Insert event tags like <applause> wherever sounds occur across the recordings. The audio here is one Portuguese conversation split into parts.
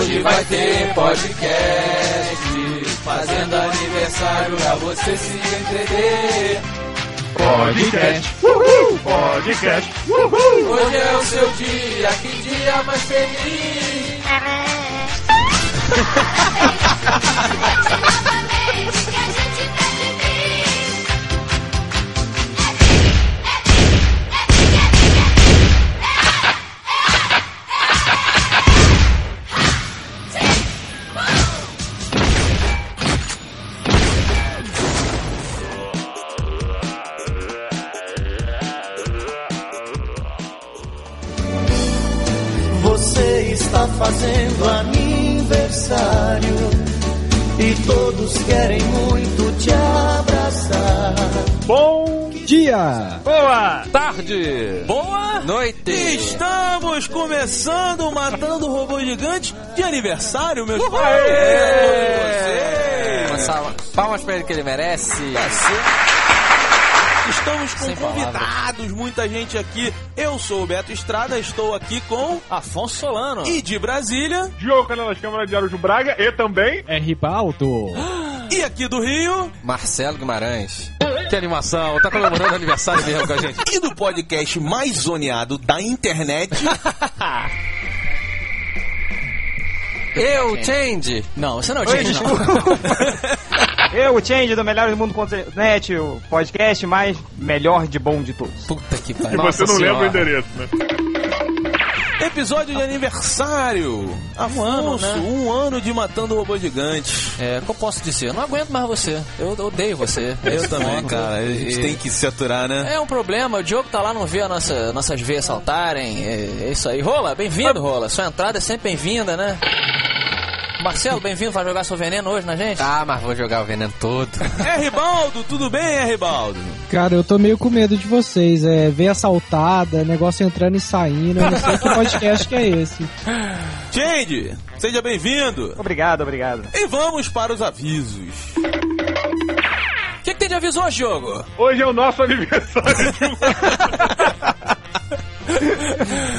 Hoje vai ter podcast, fazendo aniversário pra você se entender. Podcast, uhul, podcast, uhul. Hoje é o seu dia, que dia mais feliz. <laughs> todos querem muito te abraçar. Bom Dia! boa. Tarde! Boa Noite! Estamos começando o Matando o Robô Gigante de aniversário, meus Uma salva. Palmas pra ele que ele merece. Estamos com Sem convidados, muita gente aqui. Eu sou o Beto Estrada, estou aqui com Afonso Solano. e de Brasília Diogo Canelas Câmara de Araújo Braga e também É Ribaldo. E aqui do Rio Marcelo Guimarães. Que animação, tá comemorando aniversário mesmo com a gente. e do podcast mais zoneado da internet. <laughs> Eu, Change! Não, você não é o Change, não. <laughs> Eu, o Change do Melhores do Mundo.net, o podcast mais melhor de bom de todos. Puta que e pariu. você não Senhora. lembra o endereço, né? Episódio de aniversário. Um ano, Afonso, né? Um ano de Matando o Robô Gigante. É, o que eu posso dizer? Eu não aguento mais você. Eu odeio você. Eu também, cara. A gente E- tem que se aturar, né? É um problema, o Diogo tá lá, não vê a nossa, nossas veias saltarem. É, é isso aí. Rola, bem-vindo, Rola. Sua entrada é sempre bem-vinda, né? Marcelo, bem-vindo. Vai jogar seu veneno hoje na gente? Ah, mas vou jogar o veneno todo. É Ribaldo, tudo bem, é Ribaldo? Cara, eu tô meio com medo de vocês. É veia assaltada, negócio entrando e saindo. Eu não sei que podcast que é esse. <laughs> Change, seja bem-vindo. Obrigado, obrigado. E vamos para os avisos. O que, que tem de aviso hoje, Diogo? Hoje é o nosso <laughs> aniversário <laughs>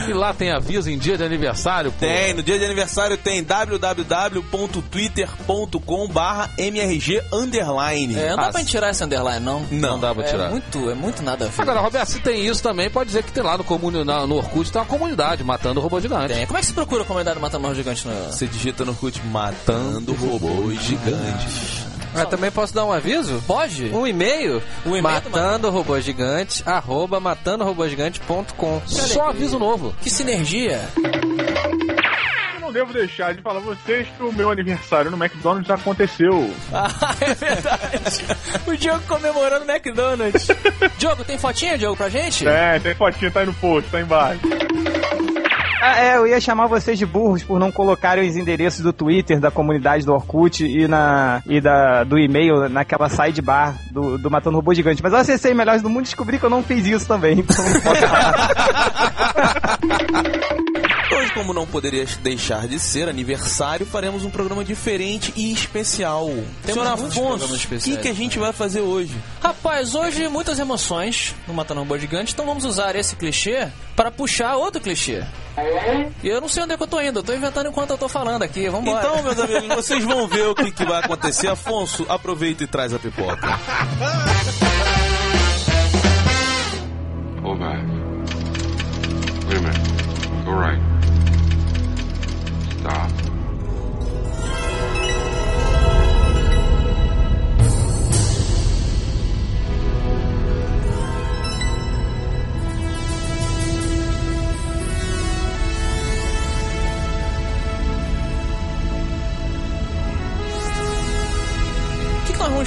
E lá tem aviso em dia de aniversário, pô. Tem, no dia de aniversário tem www.twitter.com barra mrg underline. É, não dá Ah, pra gente tirar esse underline, não. Não. Não dá pra É tirar. muito, é muito nada a ver. Agora, Roberto, se tem isso também, pode dizer que tem lá no, comuni- na- no Orkut, tem uma comunidade matando robô gigante. Tem. Como é que se procura a comunidade Matando Marro Gigante no... Você digita no Orkut matando robôs gigantes. Mas também posso dar um aviso? Pode? Um e-mail, O e-mail do matando robô gigante, arroba matandorobogigante.com. Só aviso novo. Que sinergia. Eu não devo deixar de falar a vocês que o meu aniversário no McDonald's aconteceu. <laughs> Ah, é verdade. o Diogo comemorando o McDonald's. <laughs> Diogo, tem fotinha, Diogo, pra gente? É, tem fotinha, tá aí no post, tá aí embaixo. Ah, é, eu ia chamar vocês de burros por não colocarem os endereços do Twitter, da comunidade do Orkut e, na, e da, do e-mail naquela sidebar do, do Matando Robô Gigante. Mas eu acessei Melhores do Mundo e descobri que eu não fiz isso também. Então não posso falar. <laughs> Hoje, como não poderia deixar de ser aniversário, faremos um programa diferente e especial. Temos Senhor Afonso, o que, que a gente vai fazer hoje? Rapaz, hoje muitas emoções no Matando Robô Gigante, então vamos usar esse clichê para puxar outro clichê. E eu não sei onde é que eu tô indo, eu tô inventando enquanto eu tô falando aqui, vambora. Então, meus <laughs> amigos, vocês vão ver o que, que vai acontecer. Afonso, aproveita e traz a pipoca. Hold back. Wait a minute. Go right.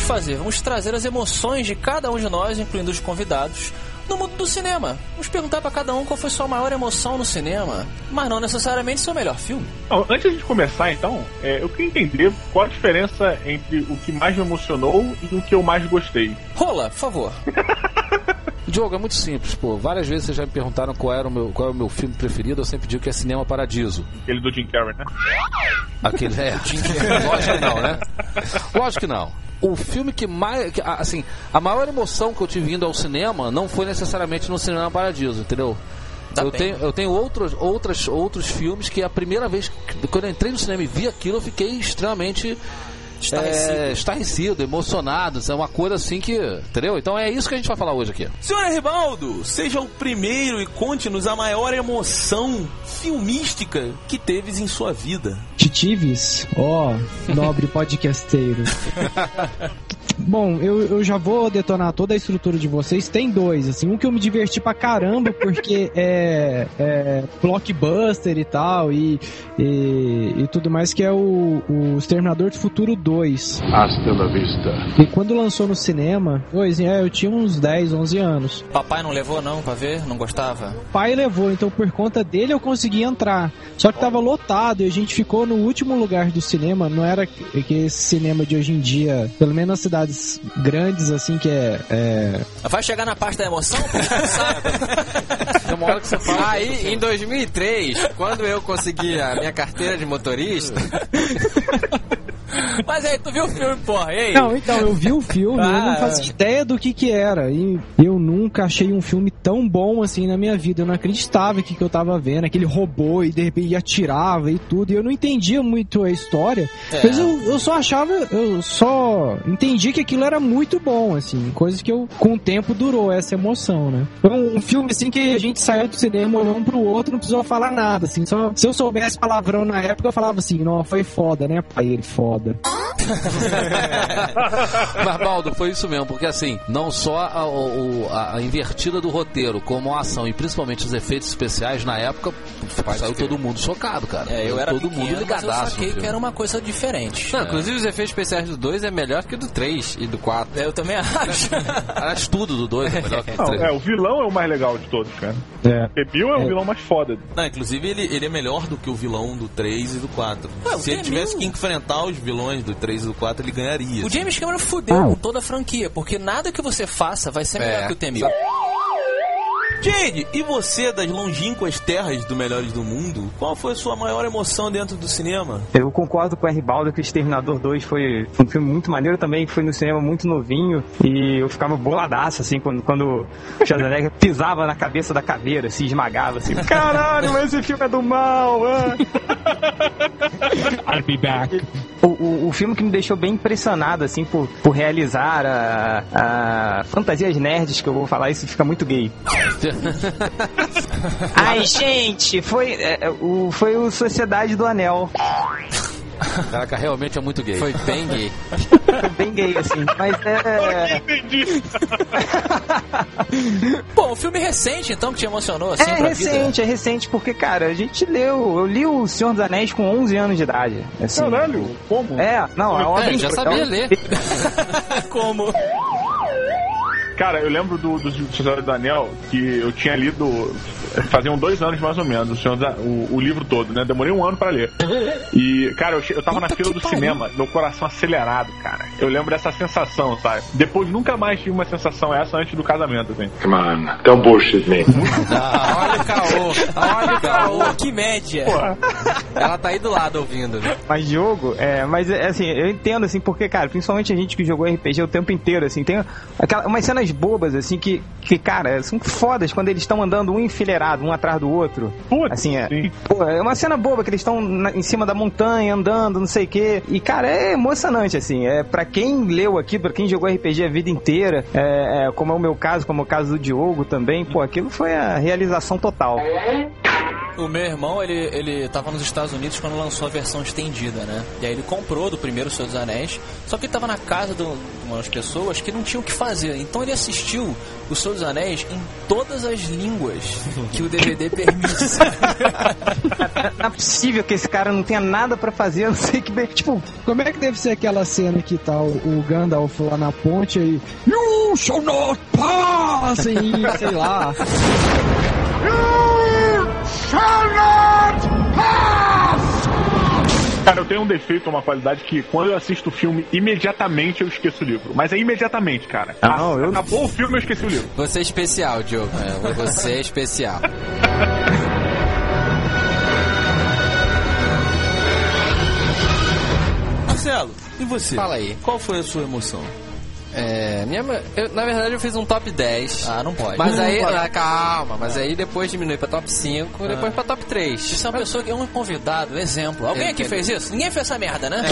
Fazer? Vamos trazer as emoções de cada um de nós, incluindo os convidados, no mundo do cinema. Vamos perguntar para cada um qual foi sua maior emoção no cinema, mas não necessariamente seu melhor filme. Não, antes de começar, então, é, eu queria entender qual a diferença entre o que mais me emocionou e o que eu mais gostei. Rola, por favor. <laughs> Diogo, é muito simples, pô. Várias vezes vocês já me perguntaram qual era o meu, qual é o meu filme preferido, eu sempre digo que é Cinema Paradiso. Aquele do Jim Carrey, né? Aquele é. Lógico que não, né? Lógico que não. O filme que mais. que, assim, a maior emoção que eu tive indo ao cinema não foi necessariamente no Cinema Paradiso, entendeu? Dá eu bem. tenho, eu tenho outros, outras, outros filmes que a primeira vez que quando eu entrei no cinema e vi aquilo, eu fiquei extremamente Estarrecido. é, estarrecido, emocionado. É uma coisa assim que. Entendeu? Então é isso que a gente vai falar hoje aqui. Senhor Ribaldo, seja o primeiro e conte-nos a maior emoção filmística que teves em sua vida. Titives? Ó, nobre podcasteiro. <laughs> Bom, eu, eu já vou detonar toda a estrutura de vocês. Tem dois, assim. Um que eu me diverti pra caramba, porque <laughs> é, é blockbuster e tal, e, e, e tudo mais, que é o, o Exterminador do Futuro 2. Hasta la vista. E quando lançou no cinema, pois é, eu tinha uns 10, 11 anos. Papai não levou não pra ver? Não gostava? Pai levou, então por conta dele eu consegui entrar. Só que tava lotado e a gente ficou no último lugar do cinema. Não era que esse cinema de hoje em dia, pelo menos nas cidades grandes, assim, que é. é... Vai chegar na parte da emoção? pô? Sabe? <laughs> Tem uma hora que você fala. Aí, em 2003, quando eu consegui a minha carteira de motorista, <laughs> <laughs> Mas aí, tu viu o filme, porra? E aí? Não, então, eu vi o filme, eu Ah, não fazia ideia do que que era. E eu nunca achei um filme tão bom assim na minha vida. Eu não acreditava que, que eu tava vendo, aquele robô e de repente atirava e tudo. E eu não entendia muito a história. É. Mas eu, eu só achava, eu só entendi que aquilo era muito bom, assim. Coisa que eu, com o tempo, durou essa emoção, né? Foi um, um filme assim que a gente saiu do cinema, olhou um pro outro, não precisou falar nada, assim. Só, se eu soubesse palavrão na época, eu falava assim, não, foi foda, né, pai? Ele foda. <laughs> Mas, Baldo, foi isso mesmo, porque assim, não só a, a- a invertida do roteiro, como a ação e principalmente os efeitos especiais, na época, saiu todo mundo chocado, cara. É, eu era todo pequeno, mundo mas eu ligadaço. no saquei que era uma coisa diferente. não, inclusive os efeitos especiais do 2 é melhor que o do 3 e do 4. Eu também acho. Aliás, tudo do 2 é melhor que o Não, 3. é, o vilão é o mais legal de todos, cara. É. Bill é o vilão mais foda. Não, inclusive ele, ele é melhor do que o vilão do 3 e do 4. Ué, Se ele tivesse que enfrentar os vilões do 3 e do 4, ele ganharia. O James Cameron fudeu com toda a franquia, porque nada que você faça vai ser melhor É. que o Temil. Jade, e você das longínquas terras do Melhores do Mundo, qual foi a sua maior emoção dentro do cinema? Eu concordo com o R. Baldo que o Exterminador 2 foi um filme muito maneiro também, que foi no cinema muito novinho e eu ficava boladaço, assim, quando, quando o Schwarzenegger <laughs> pisava na cabeça da caveira, se esmagava, assim, caralho, mas esse filme é do mal, ah. I'll be back. O, o, o filme que me deixou bem impressionado, assim, por, por realizar a, a fantasias nerds, que eu vou falar isso, fica muito gay. <laughs> Ai, gente, foi, é, o, foi o Sociedade do Anel. Caraca, realmente é muito gay. Foi bem gay. Foi bem gay, assim, mas é... Entendi. <laughs> Pô, um filme recente, então, que te emocionou assim É pra recente, é recente, porque, cara, a gente leu, eu li o Senhor dos Anéis com 11 anos de idade. Assim, Caralho, como? É, não, é uma É, já sabia ler. vida. <laughs> Como? Cara, eu lembro do, do Senhor do Anel que eu tinha lido faziam dois anos mais ou menos o, Senhor dos A- o, o livro todo, né? Demorei um ano pra ler. E, cara, eu, eu tava na fila do cinema, meu coração acelerado, cara. Eu lembro dessa sensação, sabe? Depois nunca mais tive uma sensação essa antes do casamento, assim. Come on, don't bullshit me. Olha o caô. Olha o caô. Que média. Ela tá aí do lado ouvindo. né? Mas jogo, é, mas é, assim, eu entendo assim, porque, cara, principalmente a gente que jogou RPG o tempo inteiro, assim, tem aquela, umas cenas bobas, assim, que, que, cara, são fodas quando eles estão andando um enfileirado, um atrás do outro. Putz, Assim, é, pô, é uma cena boba que eles estão em cima da montanha, andando, não sei o quê. E, cara, é emocionante, assim. É, pra quem leu aqui, pra quem jogou RPG a vida inteira, é, é, como é o meu caso, como é o caso do Diogo também, pô, aquilo foi a realização total. O meu irmão, ele, ele tava nos Estados Unidos quando lançou a versão estendida, né? E aí ele comprou do primeiro Senhor dos Anéis, só que ele tava na casa de um- de umas pessoas que não tinham o que fazer. Então ele assistiu o Senhor dos Anéis em todas as línguas que o DVD <laughs> permite. Não é possível que esse cara não tenha nada pra fazer, eu não sei que. bem- Tipo, Como é que deve ser aquela cena que tá o, o Gandalf lá na ponte aí? You shall not pass! E, sei lá. <laughs> Cara, eu tenho um defeito, uma qualidade que quando eu assisto o filme, imediatamente eu esqueço o livro. Mas é imediatamente, cara. Ah, não, eu- Acabou o filme, eu esqueci o livro. Você é especial, Diogo. É, você é especial. Marcelo, e você? Fala aí. Qual foi a sua emoção? É, minha, eu, na verdade eu fiz um top 10. Ah, não pode. Mas Não aí, pode. ah, calma, mas aí depois diminui pra top 5, depois pra top 3. Isso é uma pessoa que é um convidado, exemplo. Alguém aqui fez isso? Ninguém fez essa merda, né?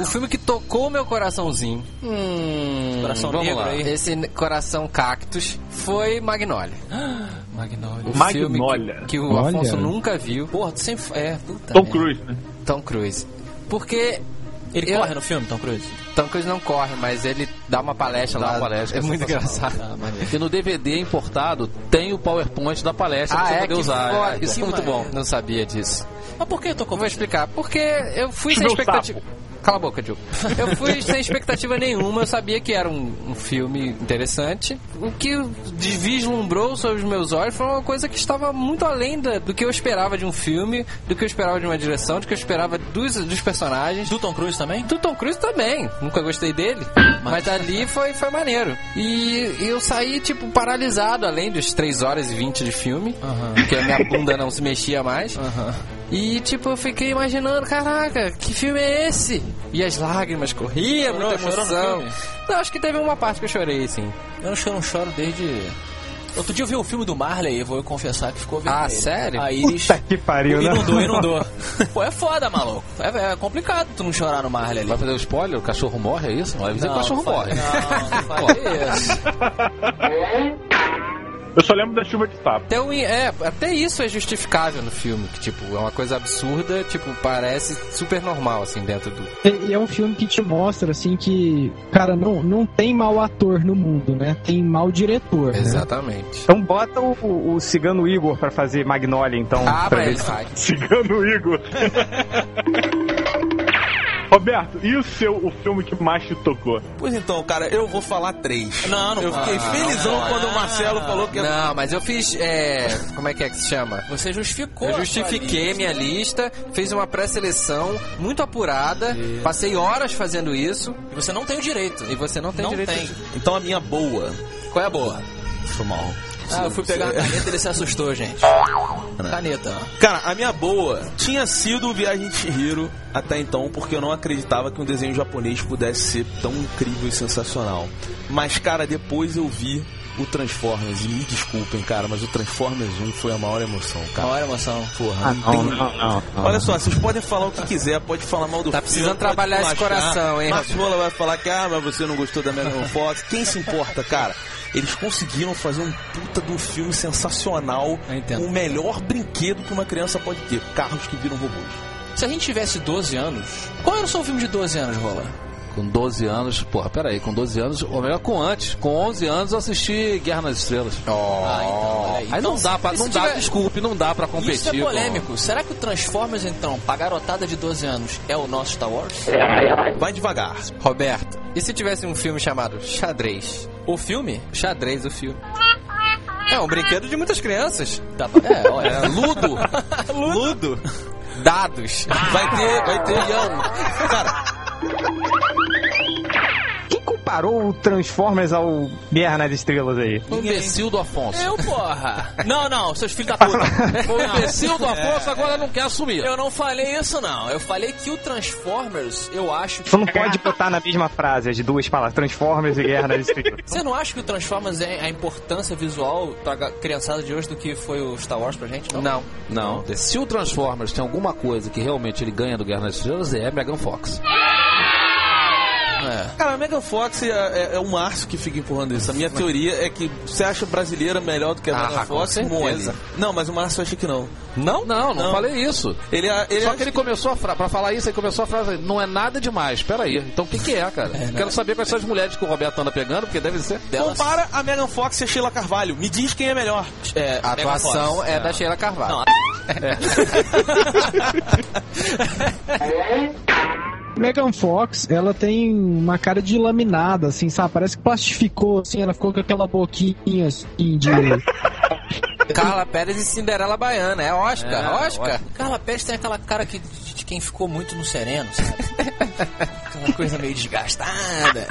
O filme que tocou meu coraçãozinho. Hum, Coração vamos negro lá. aí. Esse coração cactus foi Magnolia. <gasps> Magnolia. O Magnolia. filme que, que o Olha. Afonso nunca viu. Porra, tu sempre. É, puta. Tom. Cruise, né? Tom Cruise. Porque Ele Eu- corre no filme, Tom Cruise? Tom Cruise não corre, mas ele dá uma palestra Dá lá. uma palestra, é muito sensacional. engraçado. Porque no DVD importado tem o PowerPoint da palestra Ah, pra você é? poder Que usar. foda. É, Isso é muito bom. Não sabia disso. Mas por que Eu vou explicar. Porque eu fui sem expectativa. Cala a boca, Diogo. <laughs> Eu fui sem expectativa nenhuma, eu sabia que era um, um filme interessante. O que vislumbrou sobre os meus olhos foi uma coisa que estava muito além da- do que eu esperava de um filme, do que eu esperava de uma direção, do que eu esperava dos, dos personagens. Do Tom Cruise também? Do Tom Cruise também. Nunca gostei dele. Mas ali foi, foi maneiro. E eu saí, tipo, paralisado, além dos 3 horas e 20 de filme. Porque a minha bunda não se mexia mais. E, tipo, eu fiquei imaginando, caraca, que filme é esse? E as lágrimas corriam, muita emoção. Não, acho que teve uma parte que eu chorei, sim. Eu não choro, não choro desde. Outro dia eu vi o filme do Marley e vou confessar que ficou vermelho. Ah, sério? A Iris. Puta que pariu, né? Inundou, inundou. <laughs> Pô, é foda, maluco. É, é complicado tu não chorar no Marley ali. Vai fazer o spoiler? O cachorro morre, é isso? Vai dizer que o cachorro morre. Não, não fale isso. <laughs> <laughs> Eu só lembro da chuva de sapo. Até, o- é, até isso é justificável no filme, que tipo, é uma coisa absurda, tipo, parece super normal, assim, dentro do. E é um filme que te mostra, assim, que, cara, não, não tem mau ator no mundo, né? Tem mau diretor. né? Exatamente. Então bota o, o, cigano Igor pra fazer Magnolia, então. Ah, pra ele faz. <laughs> Cigano Igor. <laughs> Roberto, e o seu o filme que mais te tocou? Pois então, cara, eu vou falar três. Não, não Eu fiquei ah, felizão não, quando o Marcelo falou que... Não, mas eu fiz. É, como é que é que se chama? Você justificou. Eu justifiquei lista. minha lista, fiz uma pré-seleção muito apurada, passei horas fazendo isso, E Você não tem o direito. e você não tem não direito tem. de- Então a minha boa... Qual é a boa? Foi mal. Ah, eu fui pegar a caneta e ele se assustou, gente. Caneta. Cara, a minha boa tinha sido o Viagem de Chihiro até então, porque eu não acreditava que um desenho japonês pudesse ser tão incrível e sensacional. Mas, cara, depois eu vi o Transformers, e me desculpem, cara, mas o Transformers 1 foi a maior emoção, cara. Maior emoção. Porra, Ah, não não, tem- não, não, não. Olha só, vocês podem falar o que quiser, pode falar mal do Tá filme, precisando trabalhar esse coração, hein, Marciola vai falar que, ah, mas você não gostou da Megan Fox. Quem se importa, cara? Eles conseguiram fazer um puta de um filme sensacional com o melhor brinquedo que uma criança pode ter. Carros que viram robôs. Se a gente tivesse 12 anos, qual era o seu filme de 12 anos, Rola? Com 12 anos, porra, peraí, com 12 anos, ou melhor, com antes, com 11 anos eu assisti Guerra nas Estrelas. Ah, então, olha aí. Aí não dá pra, e não dá, tiver- desculpe, não dá pra competir. Isso é com- polêmico. Será que o Transformers, então, pra garotada de 12 anos, é o nosso Star Wars? Vai devagar. Roberto, e se tivesse um filme chamado Xadrez? O filme? Xadrez, o filme. É um brinquedo de muitas crianças. Tá, é, olha. É, <laughs> ludo. ludo. Dados. Vai ter, vai ter leão. Cara, comparou o Transformers ao Guerra nas Estrelas aí? O imbecil do Afonso. Eu, porra. <laughs> Não, não, seus filhos da puta. O imbecil do Afonso agora não quer assumir. Eu não falei isso, não. Eu falei que o Transformers, eu acho que... Tu não pode botar na mesma frase as duas palavras, Transformers e Guerra nas Estrelas. Você não acha que o Transformers é a importância visual pra criançada de hoje do que foi o Star Wars pra gente? Não. Não. Não, se o Transformers tem alguma coisa que realmente ele ganha do Guerra nas Estrelas, é Megan Fox. É. cara, a Megan Fox é, é- é o Márcio que fica empurrando isso. A minha teoria é que você acha brasileira melhor do que a Ah, Megan com Fox, certeza. mole. Não, mas o Márcio acha que não. Não? Não, não, Não. falei isso. Ele, ele Só acha que ele começou a fra... pra falar isso, ele começou a frase, não é nada demais, peraí. Então o que que é, cara? Quero saber quais são as mulheres que o Roberto anda pegando, porque deve ser. Delas- Compara a Megan Fox e a Sheila Carvalho. Me diz quem é melhor. É, A Megan atuação Fox. é da Sheila Carvalho. Não, <laughs> <laughs> Megan Fox, ela tem uma cara de laminada, assim, sabe? Parece que plastificou, assim, ela ficou com aquela boquinha, assim, de... <laughs> Carla Pérez e Cinderela Baiana. É Oscar, É, Oscar. Carla Pérez tem aquela cara que, de, de quem ficou muito no sereno, sabe? <laughs> aquela coisa meio desgastada.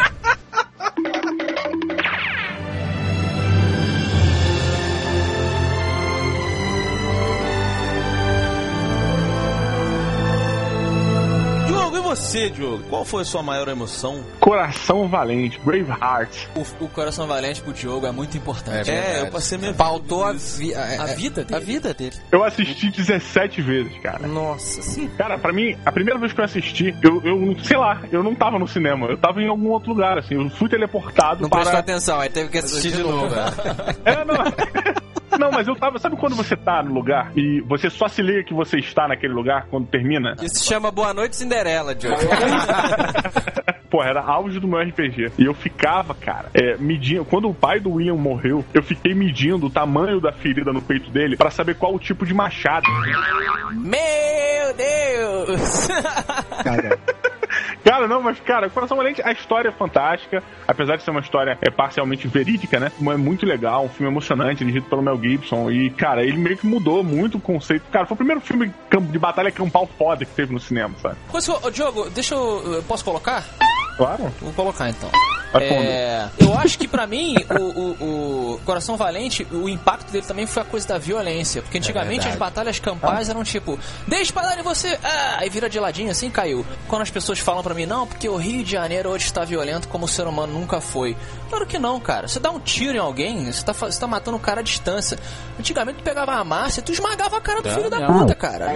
Você? Diogo, qual foi a sua maior emoção? Coração Valente, Braveheart. O, o coração valente pro Diogo é muito importante. É, eu passei minha Pautou a, vi- a, A vida dele. a vida dele. Eu assisti 17 vezes, cara. Nossa senhora. Cara, pra mim, a primeira vez que eu assisti, eu, eu sei lá, eu não tava no cinema, eu tava em algum outro lugar, assim, eu fui teleportado Não prestou para. atenção, aí teve que assistir de novo. É, não. <laughs> Não, mas eu tava. Sabe quando você tá no lugar e você só se liga que você está naquele lugar quando termina? Isso se chama Boa Noite Cinderela, Diogo. <laughs> Pô, era auge do meu RPG. E eu ficava, cara, é, medindo. Quando o pai do William morreu, eu fiquei medindo o tamanho da ferida no peito dele pra saber qual o tipo de machado. Meu Deus! Cara, Cara, não, mas, cara, Coração Valente, a história é fantástica. Apesar de ser uma história é, parcialmente verídica, né? É muito legal, um filme emocionante, dirigido pelo Mel Gibson. E, cara, ele meio que mudou muito o conceito. Cara, foi o primeiro filme de batalha campal foda que teve no cinema, sabe? Ô, Diogo, deixa eu. eu Posso colocar? Claro. Vou colocar então. É, eu acho que pra mim, o, o- o Coração Valente, o impacto dele também foi a coisa da violência. Porque antigamente as batalhas campais eram tipo, dê espadada em você! Ah, aí vira de ladinho assim caiu. Quando as pessoas falam pra mim, não, porque o Rio de Janeiro hoje está violento como o ser humano nunca foi. Claro que não, cara. Você dá um tiro em alguém, você tá, você tá matando o cara à distância. Antigamente tu pegava a massa e tu esmagava a cara do É, filho da mesmo. puta, cara.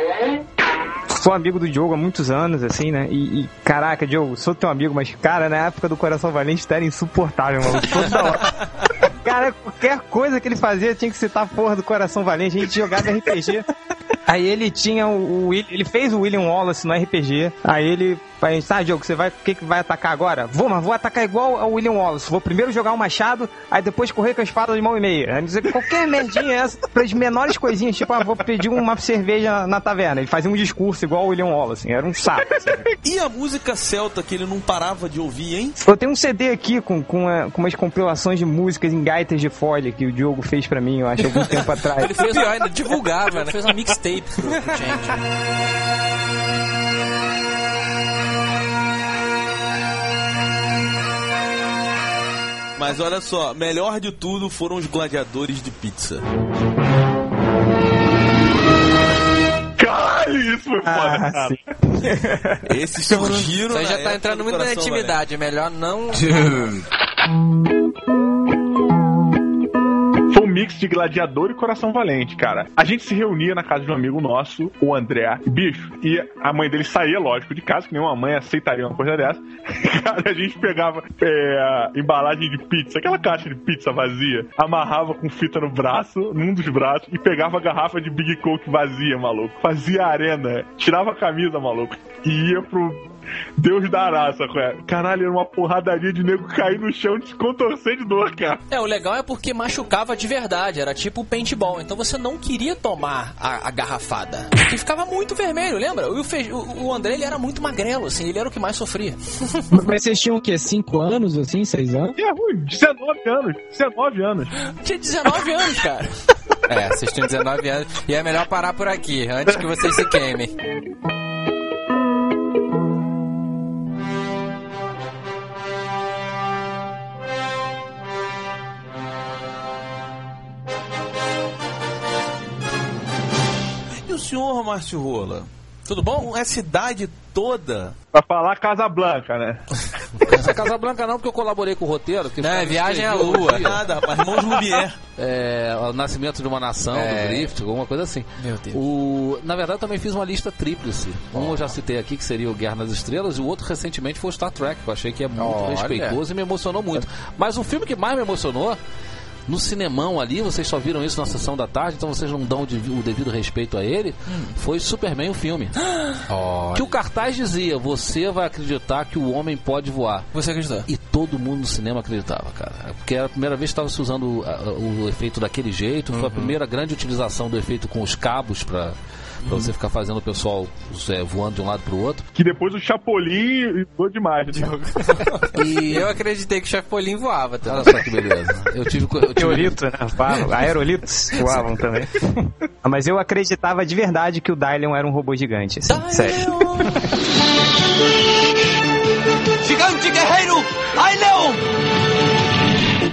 Sou amigo do Diogo há muitos anos, assim, né? E, e, caraca, Diogo, sou teu amigo, mas, cara, na época do Coração Valente, tu era insuportável, mano. Toda hora. <laughs> Cara, qualquer coisa que ele fazia tinha que citar a porra do Coração Valente. A gente jogava RPG. Aí ele tinha o, o ele fez o William Wallace no RPG. Aí ele, gente, tá, Diogo, você vai, o que que vai atacar agora? Vou, mas vou atacar igual ao William Wallace. Vou primeiro jogar o machado, aí depois correr com a espada de mão e meia. Aí dizer qualquer merdinha essa, pras menores coisinhas, tipo, ah, vou pedir uma cerveja na taverna. Ele fazia um discurso igual o William Wallace, era um saco. assim. E a música celta que ele não parava de ouvir, hein? Eu tenho um CD aqui com, com, eh, com umas compilações de músicas em gaitas de folha que o Diogo fez pra mim, eu acho, algum tempo <laughs> atrás. Ele fez, ainda divulgava, ele né? fez uma mixtape pro, pro gente. <laughs> Mas olha só, melhor de tudo foram os gladiadores de pizza. Caralho, isso foi foda, Ah, cara. sim. Esses surgiram na já tá entrando do muito na intimidade. É melhor não. <laughs> Mix de gladiador e coração valente, cara. A gente se reunia na casa de um amigo nosso, o André, bicho, e a mãe dele saía, lógico, de casa, que nenhuma mãe aceitaria uma coisa dessa. <laughs> Cara, a gente pegava é, embalagem de pizza, aquela caixa de pizza vazia, amarrava com fita no braço, num dos braços, e pegava a garrafa de Big Coke vazia, maluco. Fazia arena, tirava a camisa, maluco, e ia pro Deus dará, sacou? é? Caralho, era uma porradaria de nego cair no chão de contorcer de dor, cara. É, o legal é porque machucava de verdade, era tipo paintball, então você não queria tomar a, a garrafada. Porque ficava muito vermelho, lembra? O, Fe- o, o André, ele era muito magrelo, assim, ele era o que mais sofria. <laughs> mas vocês tinham o quê? 5 anos, assim? 6 anos? E é ruim, 19 anos, 19 anos. Tinha 19 anos, cara. É, vocês tinham 19 anos. E é melhor parar por aqui, antes que vocês se queimem. O senhor, Márcio Rola? Tudo bom? Com essa idade toda, Pra falar Casa Blanca, né? <laughs> Essa Casa Branca não, porque eu colaborei com o roteiro. Que Não, é foi- Viagem à Lua. nada, rapaz, irmãos Lumière. É, o Nascimento de uma Nação, É. do Drift, alguma coisa assim. Meu Deus. O, na verdade, eu também fiz uma lista tríplice. Um eu já citei aqui, que seria o Guerra nas Estrelas, e o outro recentemente foi o Star Trek, que eu achei que é muito Olha. respeitoso e me emocionou muito. Mas o filme que mais me emocionou, no cinemão ali, vocês só viram isso na sessão da tarde, então vocês não dão o devi- o devido respeito a ele, foi Superman o filme. <gasps> Que o cartaz dizia, você vai acreditar que o homem pode voar. Você acreditou? E todo mundo no cinema acreditava, cara. Porque era a primeira vez que estava se usando a- a- o efeito daquele jeito. Foi a primeira grande utilização do efeito com os cabos para você ficar fazendo o pessoal é, voando de um lado pro outro. Que depois o Chapolin voou demais. né? <laughs> E eu acreditei que o Chapolin voava também. Olha só que beleza. Eu tive. Eu tive Teorito, né? Aerolitos voavam também. Ah, <laughs> Mas eu acreditava de verdade que o Dylion era um robô gigante. Assim, sério. <laughs> Gigante guerreiro, Ai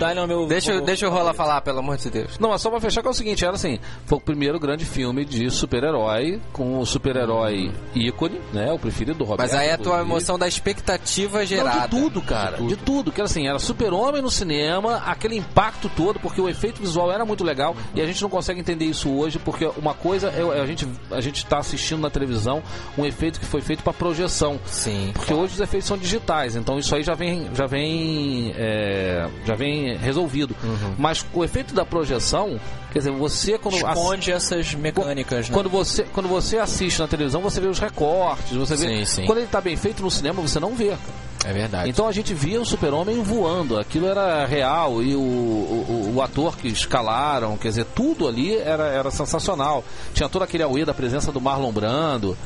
É meu. Deixa, meu- deixa o Rola falar, pelo amor de Deus. Não, é só pra fechar que é o seguinte, era assim, foi o primeiro grande filme de super-herói, com o super-herói ícone, né, o preferido do Roberto. Mas aí é a tua emoção da expectativa Não, gerada. de tudo, cara. De tudo. Que era assim, era super-homem no cinema, aquele impacto todo, porque o efeito visual era muito legal e a gente não consegue entender isso hoje, porque uma coisa é é a gente, a gente tá assistindo na televisão um efeito que foi feito para projeção. Sim. Porque hoje os efeitos são digitais, então isso aí já vem, já vem, é, já vem resolvido. Uhum. Mas o efeito da projeção, quer dizer, você quando ass- Esconde essas mecânicas, né? quando você, quando você assiste na televisão, você vê os recortes, você vê. Sim, sim. Quando ele tá bem feito no cinema, você não vê. É verdade. Então a gente via o super-homem voando, aquilo era real e o, o, o ator que escalaram, quer dizer, tudo ali era, era sensacional. Tinha todo aquele auê da presença do Marlon Brando.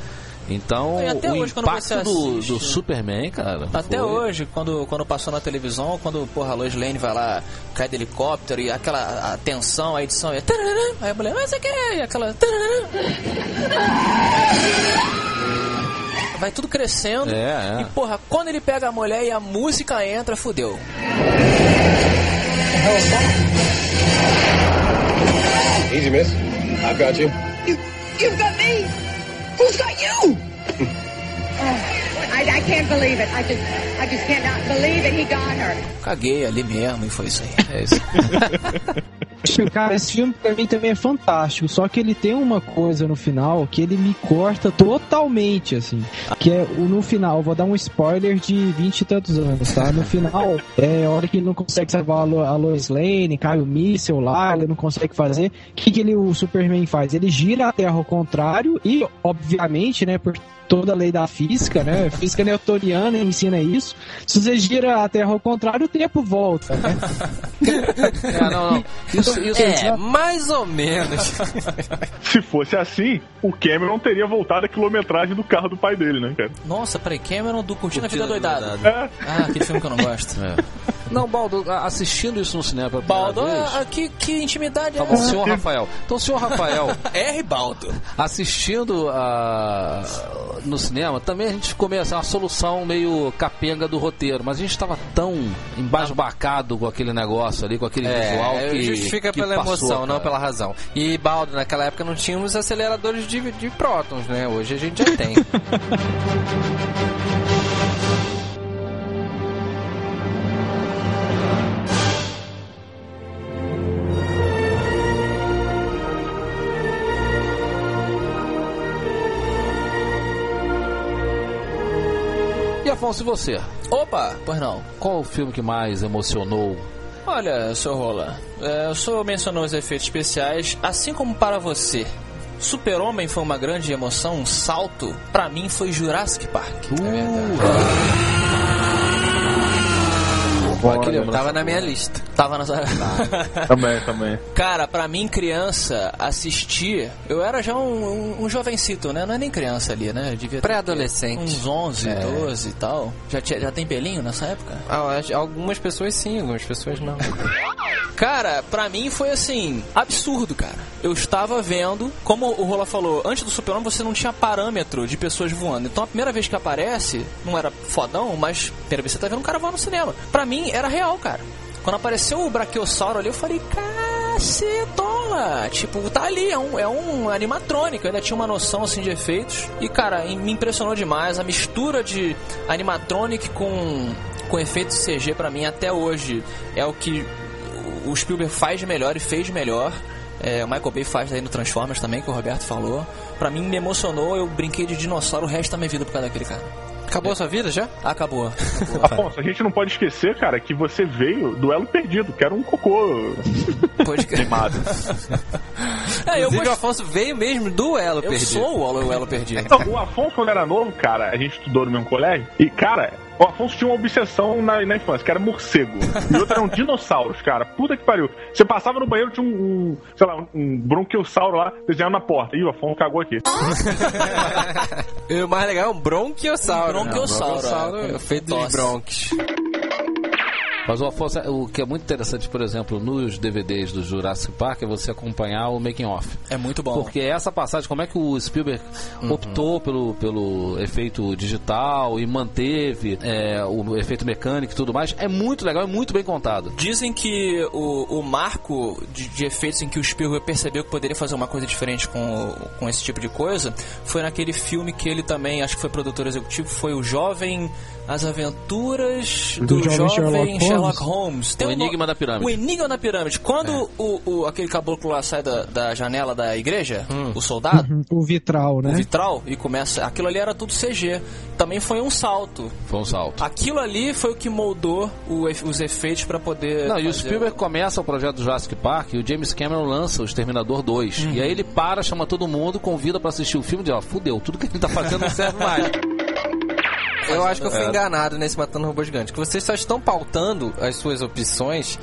Então, até o hoje, quando impacto você do, do Superman, cara. Até foi- hoje, quando, quando passou na televisão, quando porra, a Lois Lane vai lá, cai do helicóptero e aquela a tensão, a edição é. tararã, Aí a mulher, mas é que é? E aquela. tararã. Vai tudo crescendo. É, é. E porra, quando ele pega a mulher e a música entra, fudeu. Easy, miss. I've got you. You, you've got me. Who's got you? <laughs> I, I can't believe it. I just, I just cannot believe that he got her. Caguei ali mesmo e foi isso aí. É isso. <laughs> Cara, esse filme pra mim também é fantástico, só que ele tem uma coisa no final que ele me corta totalmente, assim. Que é no final, vou dar um spoiler de 20 e tantos anos, tá? No final, é a hora que ele não consegue salvar a, Lo a Lois Lane, cai o míssel lá, ele não consegue fazer. O que, que ele, o Superman faz? Ele gira a Terra ao contrário e, obviamente, né, toda a lei da física, né? Física newtoniana ensina isso. Se você gira a Terra ao contrário, o tempo volta, né? <laughs> É, não, não. Isso, isso É, mais ou menos. Se fosse assim, o Cameron teria voltado a quilometragem do carro do pai dele, né, cara? Nossa, peraí, Cameron do Curtindo a Vida Curtindo a Vida Doidada. É. Ah, aquele filme que eu não gosto. É. Não, Baldo, a- assistindo isso no cinema Baldo, vez... ah, que, que intimidade Tá é bom, essa? senhor Rafael. Então, senhor Rafael, <laughs> R. Baldo. assistindo a, no cinema, também a gente ficou meio assim, uma solução meio capenga do roteiro, mas a gente tava tão embasbacado com aquele negócio ali, com aquele visual É, que. justifica que pela passou, emoção, não cara. pela razão. E Baldo, naquela época não tínhamos aceleradores de, de prótons, né? Hoje a gente já tem. <laughs> E você? Opa, pois não. Qual o filme que mais emocionou? Olha, seu Rola, é, o senhor mencionou os efeitos especiais, assim como para você. Super-Homem foi uma grande emoção, um salto. Pra mim foi Jurassic Park. Pô, lembrança Tava na minha lista. Tava na <laughs> Também, também. Cara, pra mim, criança, assistir. Eu era já um, um, um jovencito, né? Não é nem criança ali, né? Eu devia Pré-adolescente. Uns 11, É. 12 e tal. Já, tinha, já tem pelinho nessa época? Ah, algumas pessoas sim, algumas pessoas não. <laughs> Cara, pra mim foi assim, absurdo, cara. Eu estava vendo, como o Rola falou, antes do Super-Homem você não tinha parâmetro de pessoas voando. Então a primeira vez que aparece, não era fodão, mas a primeira vez que você tá vendo um cara voando no cinema. Pra mim era real, cara. Quando apareceu o Brachiosauro ali, eu falei, cacetola! Tipo, tá ali, é um, é um animatrônico. Eu ainda tinha uma noção assim de efeitos. E, cara, me impressionou demais a mistura de animatronic com, com efeitos CG pra mim até hoje é o que o Spielberg faz de melhor e fez de melhor. É, o Michael Bay faz aí no Transformers também, que o Roberto falou. Pra mim me emocionou, eu brinquei de dinossauro o resto da minha vida por causa daquele cara. Acabou a sua vida já? Acabou. <laughs> Afonso, a gente não pode esquecer, cara, que você veio do Elo Perdido, que era um cocô Pode crer. <laughs> É, eu, Inclusive, gost- o Afonso veio mesmo do Elo eu Perdido. sou o Elo, o Elo Perdido. Então, o Afonso, quando era novo, cara, a gente estudou no mesmo colégio, e, cara, o Afonso tinha uma obsessão na, na infância, que era morcego. E outro eram dinossauros, cara. Puta que pariu. Você passava no banheiro, tinha um, um, sei lá, um bronquiossauro lá, desenhado na porta. Ih, o Afonso cagou aqui. <laughs> E o mais legal é um bronquiossauro. Um bronquiossauro, bronquiossauro é, com feito de tosse. Mas o Afonso, o que é muito interessante, por exemplo, nos DVDs do Jurassic Park é você acompanhar o making off. É muito bom. Porque essa passagem, como é que o Spielberg optou pelo, pelo efeito digital e manteve é, o efeito mecânico e tudo mais, é muito legal, é muito bem contado. Dizem que o, o marco de, de efeitos em que o Spielberg percebeu que poderia fazer uma coisa diferente com, com esse tipo de coisa foi naquele filme que ele também, acho que foi produtor executivo, foi o Jovem. As Aventuras do, Do Jovem, Sherlock, Sherlock Holmes. O um Enigma no- da Pirâmide. O Enigma da Pirâmide. Quando o, o- aquele caboclo lá sai da, da janela da igreja, o soldado, Uhum, O vitral, o né? vitral, e começa. Aquilo ali era tudo CG. Também foi um salto. Foi um salto. Aquilo ali foi o que moldou o os efeitos pra poder. Não, e o Spielberg começa o projeto do Jurassic Park e o James Cameron lança o Exterminador 2. Uhum. E aí ele para, chama todo mundo, convida pra assistir o filme e diz, ó, fudeu, tudo que ele tá fazendo não serve mais. <laughs> Eu acho que eu fui É. enganado nesse Matando Robô Gigante. Que vocês só estão pautando as suas opções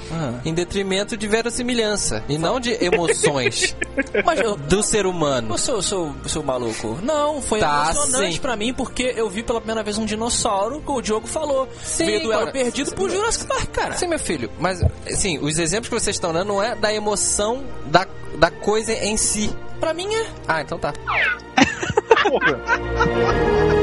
em detrimento de verossimilhança e não de emoções <laughs> Mas eu, do ser humano. Ô, seu, seu, seu maluco. Não, foi Tá, emocionante sim. pra mim porque eu vi pela primeira vez um dinossauro, que o Diogo falou. Sim, Veio do Elo cara. Perdido pro Jurassic Park, cara. Sim, meu filho, mas assim, os exemplos que vocês estão dando não é da emoção da, da coisa em si. Pra mim é. Ah, então tá. <laughs> E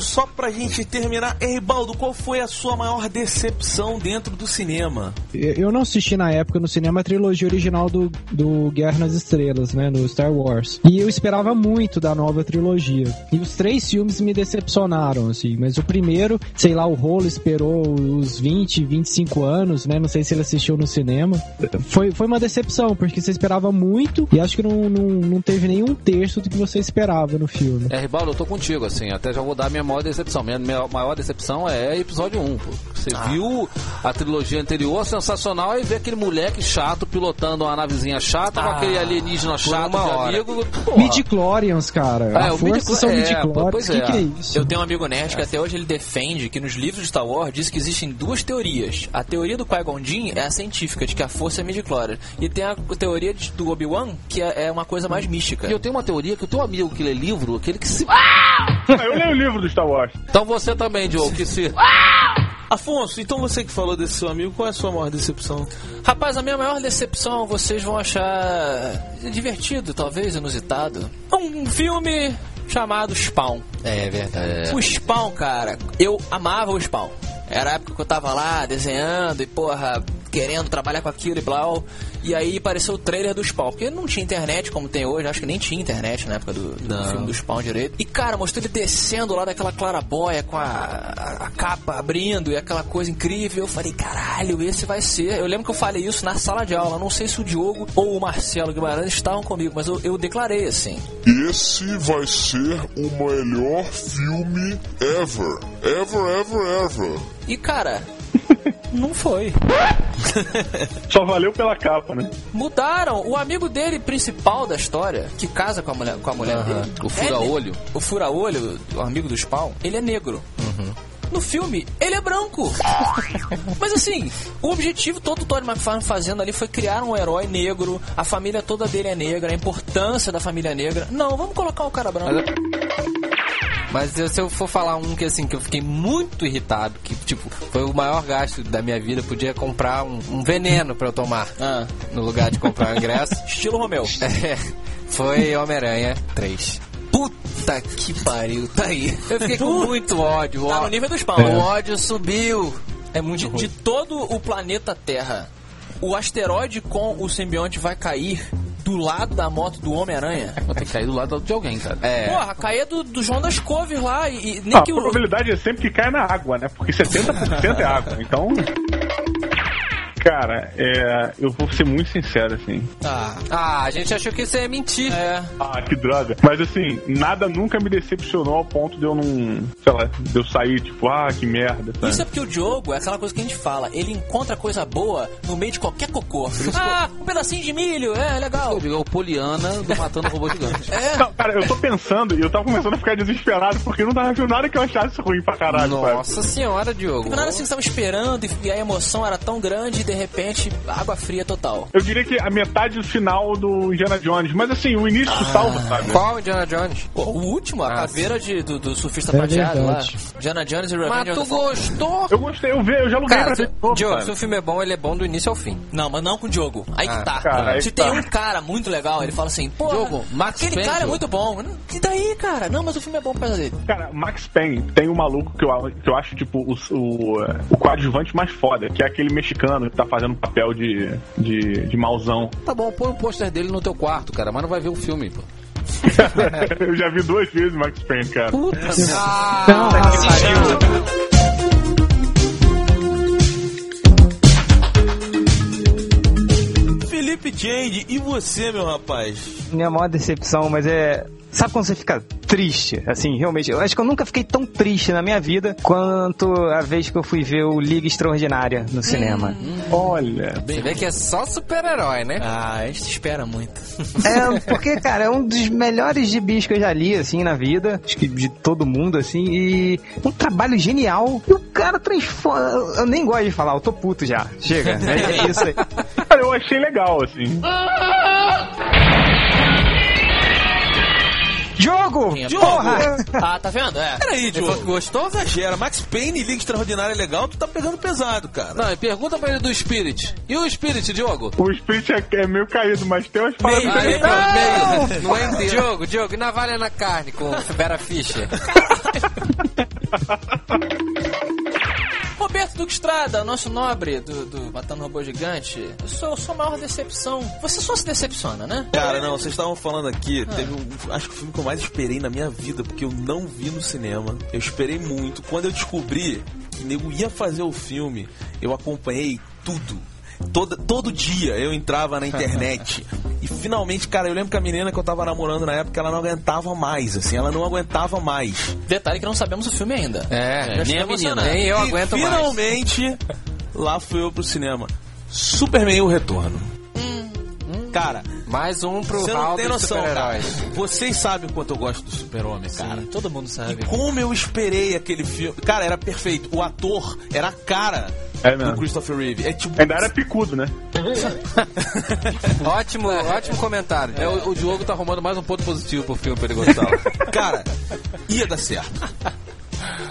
só pra gente terminar. Eribaldo, qual foi a sua maior decepção dentro do cinema? Eu não assisti na época no cinema a trilogia original do, do Guerra nas Estrelas, né, no Star Wars. E eu esperava muito da nova trilogia. E os três filmes me decepcionaram, assim. Mas o primeiro, sei lá, o Rolo esperou os 20, 25 anos, né? Não sei se ele assistiu no cinema. Foi, foi uma decepção, porque você esperava muito e acho que não, não, não teve nenhum terço do que você esperava no filme. É, Ribaldo, eu tô contigo, assim, até já vou dar minha maior decepção. Minha, minha maior decepção é episódio 1, pô. Você Ah. viu a trilogia anterior, sensacional, e vê aquele moleque chato pilotando uma navezinha chata com Ah, aquele alienígena chato uma de hora. amigo. Porra. Midi-chlorians, cara. É, a o força midi-chlor- são é, midi-chlorians. pois O que, é. que é isso? Eu tenho um amigo nerd que até hoje ele defende que nos livros de Star Wars diz que existem duas teorias. A teoria do Qui-Gon Jinn é a científica, de que a força é midi-chlorian. E tem a teoria de- do Obi-Wan, que é é uma coisa mais mística. E eu tenho uma teoria que o teu amigo que lê livro, aquele que se. Ah, Eu leio o livro do Star Wars. Então você também, Diogo, que se. Afonso, então você que falou desse seu amigo, qual é a sua maior decepção? Rapaz, a minha maior decepção vocês vão achar divertido, talvez inusitado. Um filme chamado Spawn. É verdade. O Spawn, cara, eu amava o Spawn. Era a época que eu tava lá desenhando e, porra, querendo trabalhar com aquilo e blá. E aí apareceu o trailer do Spawn. Porque não tinha internet como tem hoje, acho que nem tinha internet na época do, do filme do Spawn direito. E, cara, mostrou ele descendo lá daquela clarabóia com a, a, a capa abrindo e aquela coisa incrível. Eu falei, caralho, esse vai ser. Eu lembro que eu falei isso na sala de aula. Não sei se o Diogo ou o Marcelo Guimarães estavam comigo, mas eu, eu declarei assim. Esse vai ser o melhor filme ever. Ever, ever, ever. E, cara, <laughs> não foi. <laughs> Só valeu pela capa, né? Mudaram. O amigo dele principal da história, que casa com a mulher, com a mulher dele. O fura-olho. é O fura-olho, o amigo do Spawn, ele é negro. No filme, ele é branco. <laughs> Mas assim, o objetivo todo do Tony McFarlane fazendo ali foi criar um herói negro, a família toda dele é negra, a importância da família negra. Não, vamos colocar o cara branco. Mas eu- se eu for falar um que assim, que eu fiquei muito irritado, que tipo, foi o maior gasto da minha vida, podia comprar um, um veneno pra eu tomar Ah, no lugar de comprar o ingresso. <laughs> estilo Romeu. É, foi Homem-Aranha 3. Puta que pariu, tá aí. Eu fiquei com muito ódio. Tá ó- no nível do Spawn. O ódio subiu. É muito de, ruim. de todo o planeta Terra, o asteroide com o simbionte vai cair do lado da moto do Homem-Aranha? Vai ter que cair do lado de alguém, cara. É. Porra, cair do, do João das Couves lá e, e nem Ah, a que o. probabilidade é sempre que cai na água, né? Porque 70% é água. Então. Cara, é, eu vou ser muito sincero, assim. Ah, Ah, a gente achou que isso ia mentir. é. Ah, que droga. Mas assim, nada nunca me decepcionou ao ponto de eu não. Sei lá, de eu sair, tipo, ah, que merda. Sabe? Isso é porque o Diogo é aquela coisa que a gente fala. Ele encontra coisa boa no meio de qualquer cocô. <laughs> Ah, um pedacinho de milho, é legal. Eu digo, é o Poliana do Matando Robô Gigante. <laughs> É. Não, cara, eu tô pensando e eu tava começando a ficar desesperado porque não tava vendo nada que eu achasse ruim pra caralho, sabe? Nossa senhora, Diogo. Nada assim que você tava esperando e a emoção era tão grande e de repente água fria total. Eu diria que a metade do final do Indiana Jones, mas assim, o início salva, sabe? Qual Indiana Jones? Pô, o último, a Ah, caveira de, do, do surfista É prateado lá. verdade. Diana Jones e Revenge Mas tu gostou? Eu gostei, eu, vi, eu já aluguei Cara, pra ver de Diogo, se o filme é bom, ele é bom do início ao fim. Não, mas não com o Diogo. Aí Ah, que tá. cara, aí Se que tem tá. um cara muito legal, ele fala assim, pô, Diogo, Max aquele Payne, cara é muito bom. E daí, cara? Não, mas o filme é bom por causa dele. Cara, Max Payne tem um maluco que eu, que eu acho, tipo, o, o, o coadjuvante mais foda, que é aquele mexicano que tá fazendo papel de, de, de mauzão. Tá bom, põe o pôster dele no teu quarto, cara, mas não vai ver o filme, pô. <laughs> eu já vi duas vezes Max Payne, cara. Ah, Não, Felipe Change, e você, meu rapaz? Minha maior decepção, mas é. Sabe quando você fica triste? Assim, realmente. Eu acho que eu nunca fiquei tão triste na minha vida quanto a vez que eu fui ver o Liga Extraordinária no cinema. Olha. Você vê que é só super-herói, né? Ah, a gente espera muito. É, <laughs> porque, cara, é um dos melhores gibis que eu já li, assim, na vida. Acho que de todo mundo, assim. E um trabalho genial. E o cara transforma. Eu nem gosto de falar, eu tô puto já. Chega. É, é isso aí. Cara, eu achei legal, assim. <laughs> Jogo! Quem é Porra! Ah, tá vendo? É. Peraí, Diogo. Gostou? Exagera. Max Payne, Liga Extraordinária é legal, tu tá pegando pesado, cara. Não, e pergunta pra ele do Spirit. E o Spirit, Diogo? O Spirit é, é meio caído, mas tem umas paradas Aí, legais. pô, meio. <laughs> Não é inteiro. Diogo, Diogo, e navalha na carne com Vera Fischer? <laughs> Roberto Duque Estrada, nosso nobre do, do Matando Robô Gigante. Eu sou, eu sou a maior decepção. Você só se decepciona, né? Cara, não, vocês estavam falando aqui, teve um, acho que o filme que eu mais esperei na minha vida, porque eu não vi no cinema. Eu esperei muito. Quando eu descobri que nego ia fazer o filme, eu acompanhei tudo. Todo, todo dia eu entrava na <laughs> internet e finalmente, cara, eu lembro que a menina que eu tava namorando na época, ela não aguentava mais, assim, ela não aguentava mais. Detalhe que não sabemos o filme ainda. É, Já nem a menina. nem eu e aguento mais. finalmente, lá fui eu pro cinema. Superman o Retorno. Cara, Mais um pro você não tem noção, cara. Vocês sabem o quanto eu gosto do Super-Homem, cara. Sim, todo mundo sabe. E como eu esperei aquele filme. Cara, era perfeito. O ator era a cara É do mesmo. Christopher Reeve. É tipo. Ainda era picudo, né? <laughs> Ótimo, ótimo comentário. É, o, o Diogo tá arrumando mais um ponto positivo pro filme pra ele gostar. <laughs> Cara, ia dar certo.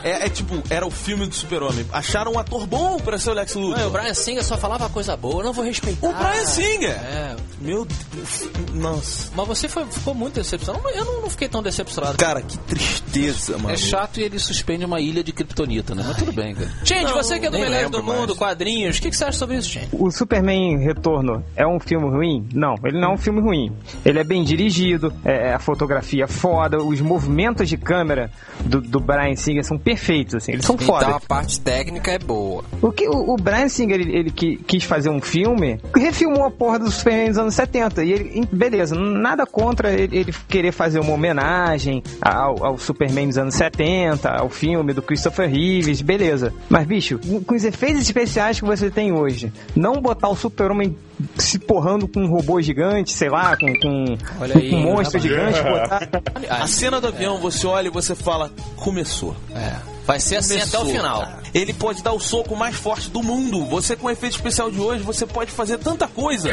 É, é tipo, era o filme do Super-Homem. Acharam um ator bom pra ser o Lex Luthor. Não, o Brian Singer só falava coisa boa, eu não vou respeitar. O Brian Singer! É, Meu Deus. Nossa. mas você foi, ficou muito decepcionado. Eu não, não fiquei tão decepcionado. Cara, que tristeza, mano. é chato e ele suspende uma ilha de Kryptonita, né? Mas tudo bem, cara. <laughs> Gente, você que é do melhor do mundo, mais. quadrinhos, o que, que você acha sobre isso, gente? O Superman Retorno é um filme ruim? Não, ele não é um filme ruim. Ele é bem dirigido, é, é a fotografia foda, os movimentos de câmera do, do Brian Singer são perfeitos, assim, eles são Então foda. a parte técnica é boa. O que o, o Brian Singer ele, ele qui- quis fazer um filme, refilmou a porra do Superman dos anos 70. E ele, beleza, nada contra ele, ele querer fazer uma homenagem ao, ao Superman dos anos 70, ao filme do Christopher Reeves, beleza. Mas, bicho, com- com os efeitos especiais que você tem hoje, não botar o Super-Homem se porrando com um robô gigante, sei lá, com, com, Olha com aí, um monstro rapaz. gigante. <laughs> A cena do avião, você olha e você fala, começou. É. Vai ser assim até o Começou, final. cara. Ele pode dar o soco mais forte do mundo. Você com o efeito especial de hoje, você pode fazer tanta coisa.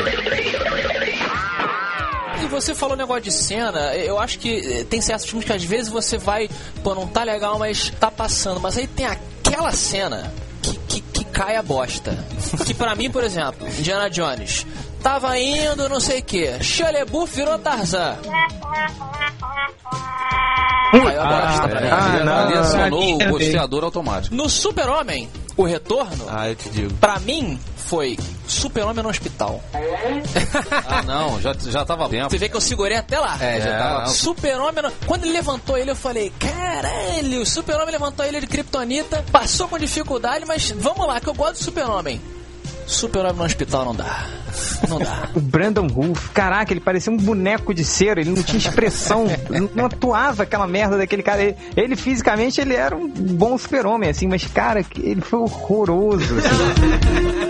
E você falou negócio de cena, eu acho que eh, tem certos filmes que às vezes você vai, pô, não tá legal, mas tá passando. Mas aí tem aquela cena cai a bosta. Que pra mim, por exemplo, Indiana Jones. Tava indo, não sei o que. Shalebuff virou Tarzan. Caiu a bosta pra mim. ah, não. Ali acionou Ah, o bosteador automático. No Super-Homem, o retorno, Ah, eu te digo. pra mim, foi Super-Homem no hospital. Ah, não, já, já tava tempo. Você vê que eu segurei até lá. É, já tava. Super-Homem. no- Quando ele levantou ele, eu falei: caralho, o Super-Homem levantou ele de Kryptonita, passou com dificuldade, mas vamos lá, que eu gosto do Super-Homem. Super-Homem no hospital não dá. Não dá. <laughs> O Brandon Wolf, caraca, ele parecia um boneco de cera, ele não tinha expressão, <laughs> não, atuava aquela merda daquele cara. Ele, ele, fisicamente ele era um bom super-homem, assim, mas cara, que- ele foi horroroso. assim. <laughs>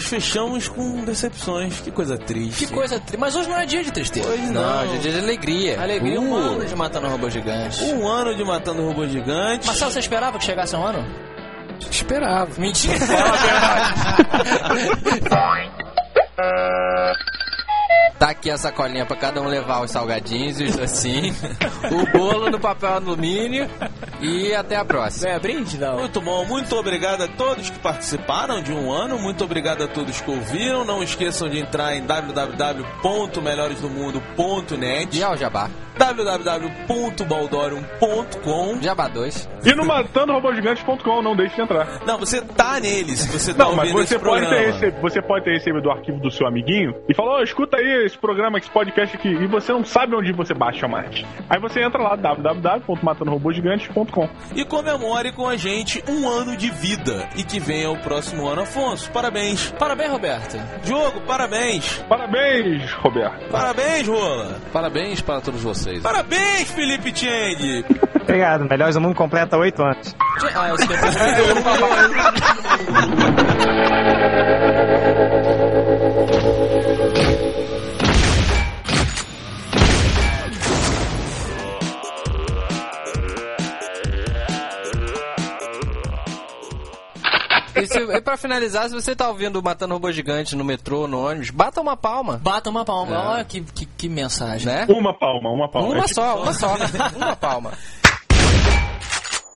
amigos, fechamos com decepções. Que coisa triste. Que coisa triste. Mas hoje não é dia de tristeza. Hoje Não, não. hoje é dia de alegria. Alegria, um Uh. ano de matando um robô gigante. Um ano de matando robô gigante. Marcelo, você esperava que chegasse um ano? Esperava. Mentira. <laughs> <laughs> Tá aqui a sacolinha pra cada um levar os salgadinhos e os docinhos. <laughs> o bolo no papel alumínio. E até a próxima. É brinde, não. Muito bom, muito obrigado a todos que participaram de um ano, muito obrigado a todos que ouviram. Não esqueçam de entrar em www.melhoresdomundo.net, E ao Jabá. www.baldorium.com. Jabá 2. E no matandorobogigantes.com, não deixe de entrar. Não, você tá nele, se você tá Não, mas você esse pode, ter programa. recebido, você pode ter recebido o arquivo do seu amiguinho e falou, "Ô, escuta aí esse programa, esse podcast aqui, e você não sabe onde você baixa mais. Aí você entra lá, www.matandorobogigantes.com. E comemore com a gente um ano de vida. E que venha o próximo ano, Afonso. Parabéns. Parabéns, Roberto. Diogo, parabéns. Parabéns, Roberto. Parabéns, Rola. Parabéns para todos vocês. Parabéns, Felipe Cheng. Obrigado, Melhores do Mundo completa oito anos. Ah, <laughs> E, se, e pra finalizar, se você tá ouvindo Matando Robô Gigante no metrô, no ônibus, bata uma palma. Bata uma palma. É. Olha que, que, que mensagem. Né? Uma palma, uma palma. Uma É tipo- só, uma só. Uma palma. <laughs>